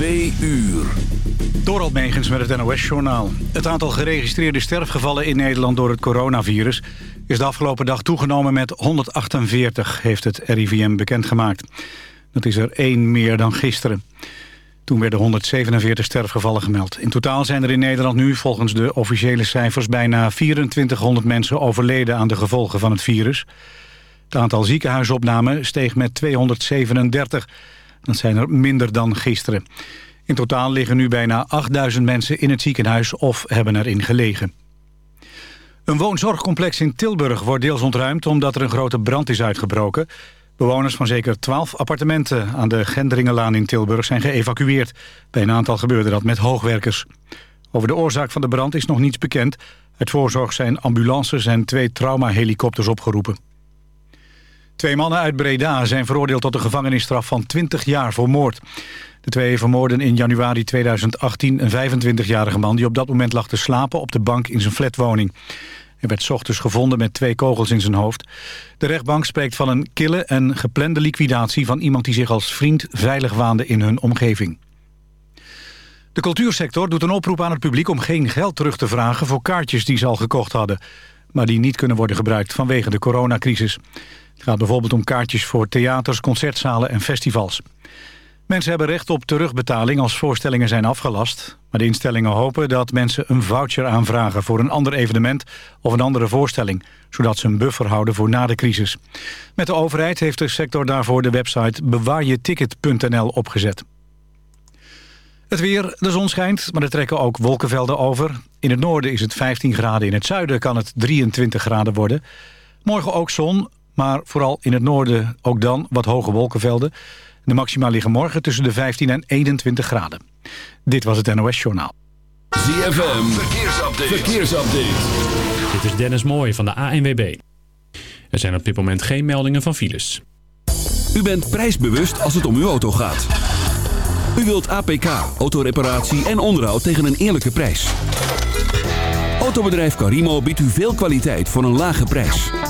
Twee uur. Megens met het NOS-journaal. Het aantal geregistreerde sterfgevallen in Nederland door het coronavirus... is de afgelopen dag toegenomen met 148, heeft het RIVM bekendgemaakt. Dat is er één meer dan gisteren. Toen werden 147 sterfgevallen gemeld. In totaal zijn er in Nederland nu volgens de officiële cijfers... bijna 2400 mensen overleden aan de gevolgen van het virus. Het aantal ziekenhuisopnamen steeg met 237. Dat zijn er minder dan gisteren. In totaal liggen nu bijna 8000 mensen in het ziekenhuis of hebben erin gelegen. Een woonzorgcomplex in Tilburg wordt deels ontruimd omdat er een grote brand is uitgebroken. Bewoners van zeker 12 appartementen aan de Gendringenlaan in Tilburg zijn geëvacueerd. Bij een aantal gebeurde dat met hoogwerkers. Over de oorzaak van de brand is nog niets bekend. Het voorzorg zijn ambulances en twee traumahelikopters opgeroepen. Twee mannen uit Breda zijn veroordeeld tot een gevangenisstraf van 20 jaar voor moord. De twee vermoorden in januari 2018 een 25-jarige man... die op dat moment lag te slapen op de bank in zijn flatwoning. Hij werd ochtends gevonden met twee kogels in zijn hoofd. De rechtbank spreekt van een kille en geplande liquidatie... van iemand die zich als vriend veilig waande in hun omgeving. De cultuursector doet een oproep aan het publiek om geen geld terug te vragen... voor kaartjes die ze al gekocht hadden, maar die niet kunnen worden gebruikt vanwege de coronacrisis. Het gaat bijvoorbeeld om kaartjes voor theaters, concertzalen en festivals. Mensen hebben recht op terugbetaling als voorstellingen zijn afgelast. Maar de instellingen hopen dat mensen een voucher aanvragen... voor een ander evenement of een andere voorstelling... zodat ze een buffer houden voor na de crisis. Met de overheid heeft de sector daarvoor de website bewaarjeticket.nl opgezet. Het weer, de zon schijnt, maar er trekken ook wolkenvelden over. In het noorden is het 15 graden, in het zuiden kan het 23 graden worden. Morgen ook zon, maar vooral in het noorden ook dan wat hoge wolkenvelden. De maxima liggen morgen tussen de 15 en 21 graden. Dit was het NOS Journaal. ZFM, verkeersupdate. verkeersupdate. Dit is Dennis Mooij van de ANWB. Er zijn op dit moment geen meldingen van files. U bent prijsbewust als het om uw auto gaat. U wilt APK, autoreparatie en onderhoud tegen een eerlijke prijs. Autobedrijf Carimo biedt u veel kwaliteit voor een lage prijs.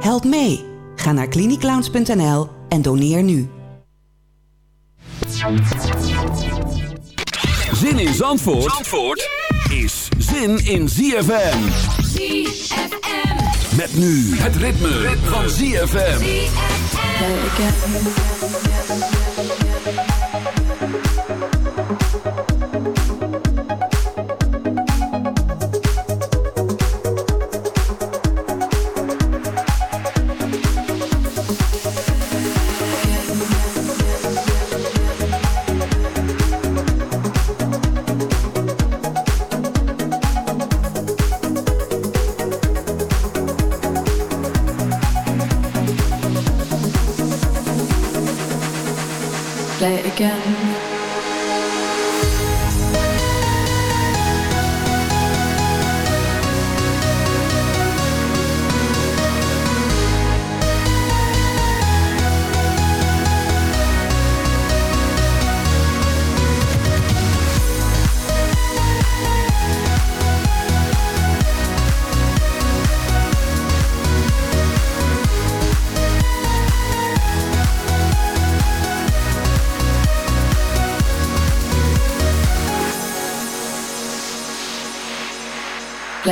Help mee. Ga naar cliniclowns.nl en doneer nu. Zin in Zandvoort, Zandvoort is zin in ZFM. ZFM. Met nu het ritme, van ZFM. Again.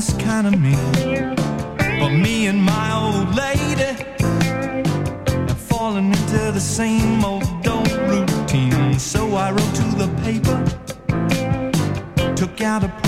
sounds kind of mean, but me and my old lady have fallen into the same old old routine. So I wrote to the paper, took out a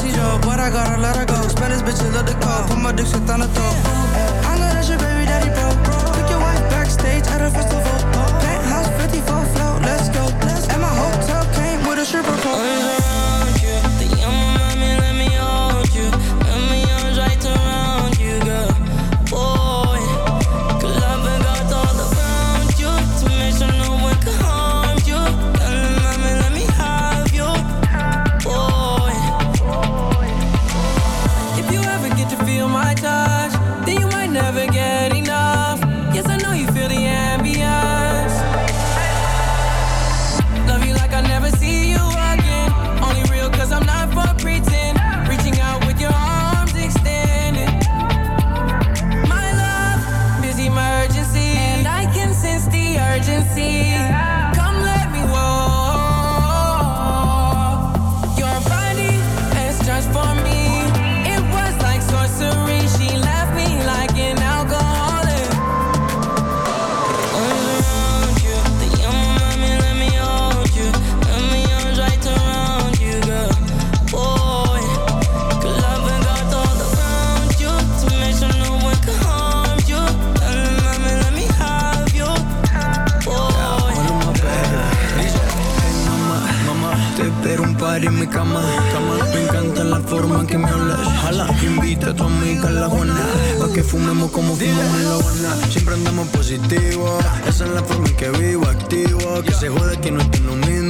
pussy though, but I gotta let her go. Spanish bitch, love the call. Put my dick shit on the top. Trae tu amiga en la buena. Pa' que fumemos como fumamos en la buena. Siempre andamos positivo. Esa es la forma en que vivo, activo. Que se jode que no estoy lo mismo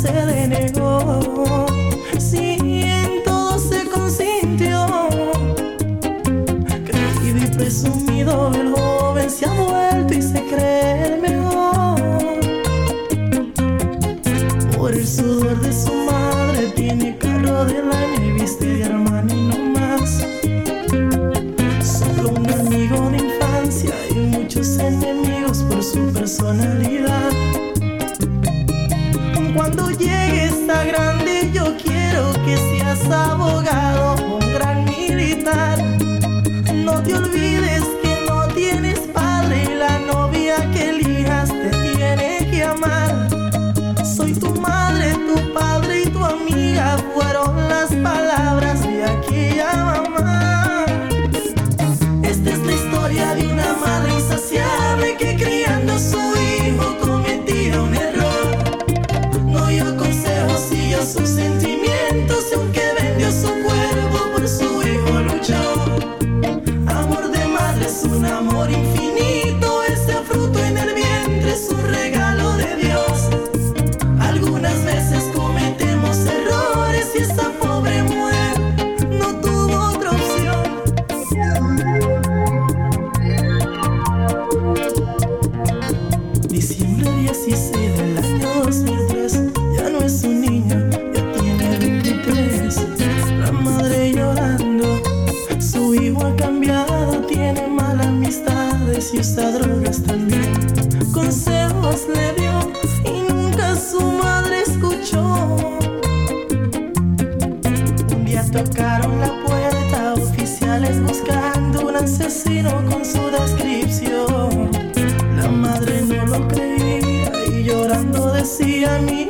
selling it. buscando un asesino con su descripción. La madre no lo creía y llorando decía a mí.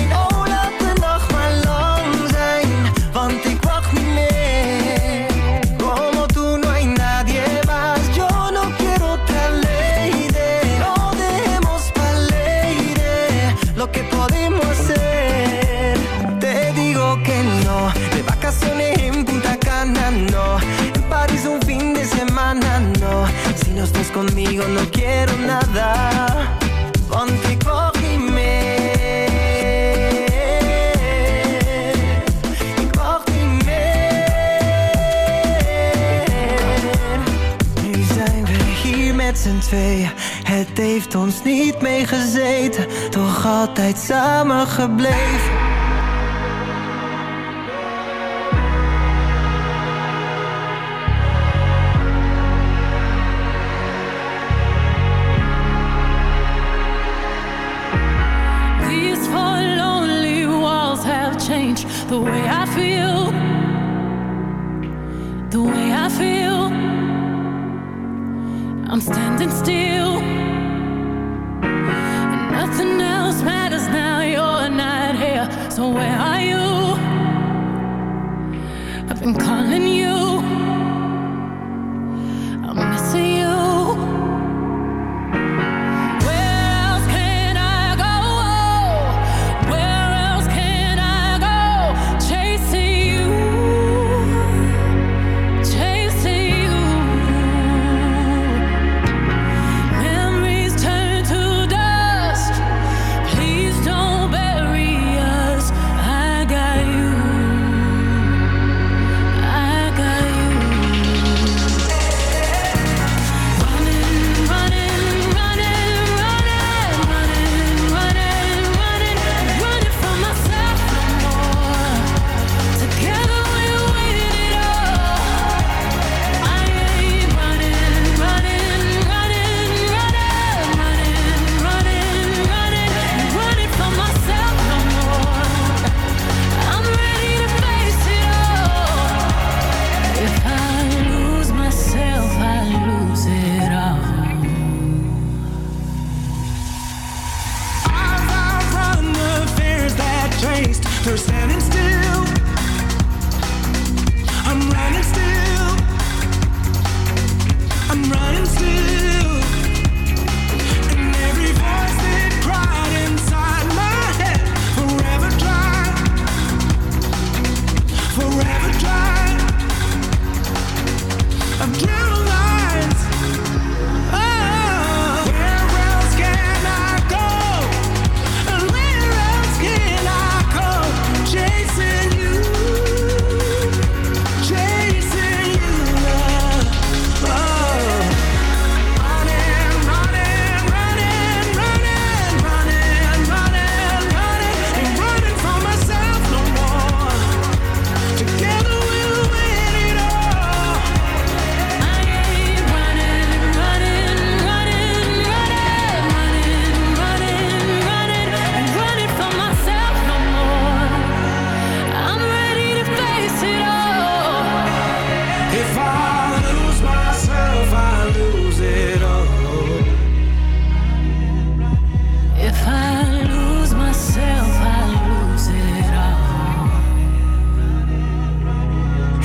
Het heeft ons niet meegezeten, toch altijd samen gebleven.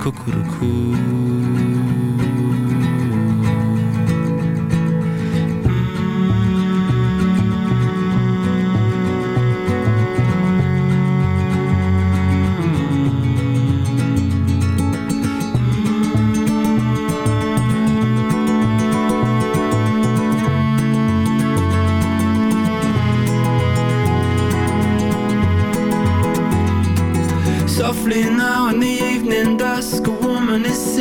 Cuckoo-coo.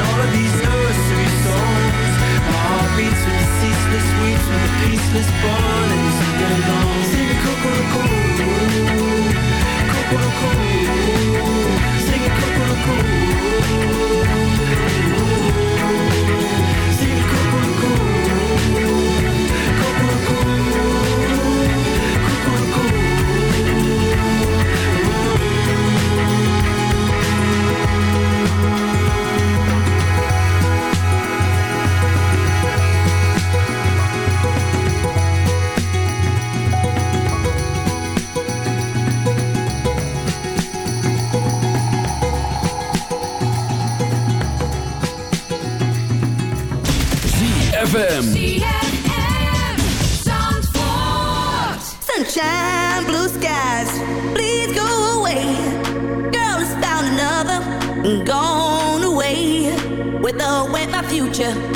all of these nursery songs. My heart beats with the ceaseless weeps, with the peaceless bond and sing along. Sing a cuckoo, cuckoo, sing way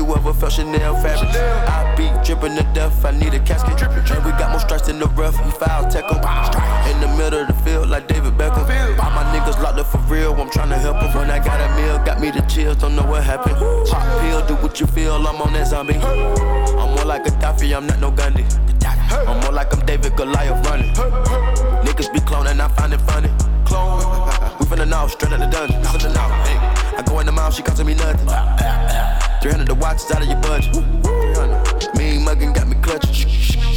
You ever felt Chanel fabric? I be dripping to death, I need a casket. And we got more strikes in the rough, we foul tech 'em. In the middle of the field, like David Beckham. Locked up for real, I'm tryna help 'em. When I got a meal, got me the chills, don't know what happened. Pop pill, do what you feel, I'm on that zombie. I'm more like a Gaddafi, I'm not no Gandhi. I'm more like I'm David Goliath running. Niggas be cloning, I find it funny. Clone. We finna know, straight out the dungeon. Finna. Hey. I go in the mouth, she costing me nothing. 300 the watch is out of your budget. 300. Mean muggin' got me clutching.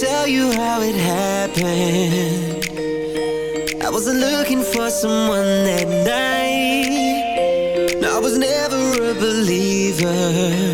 tell you how it happened. I wasn't looking for someone that night. I was never a believer.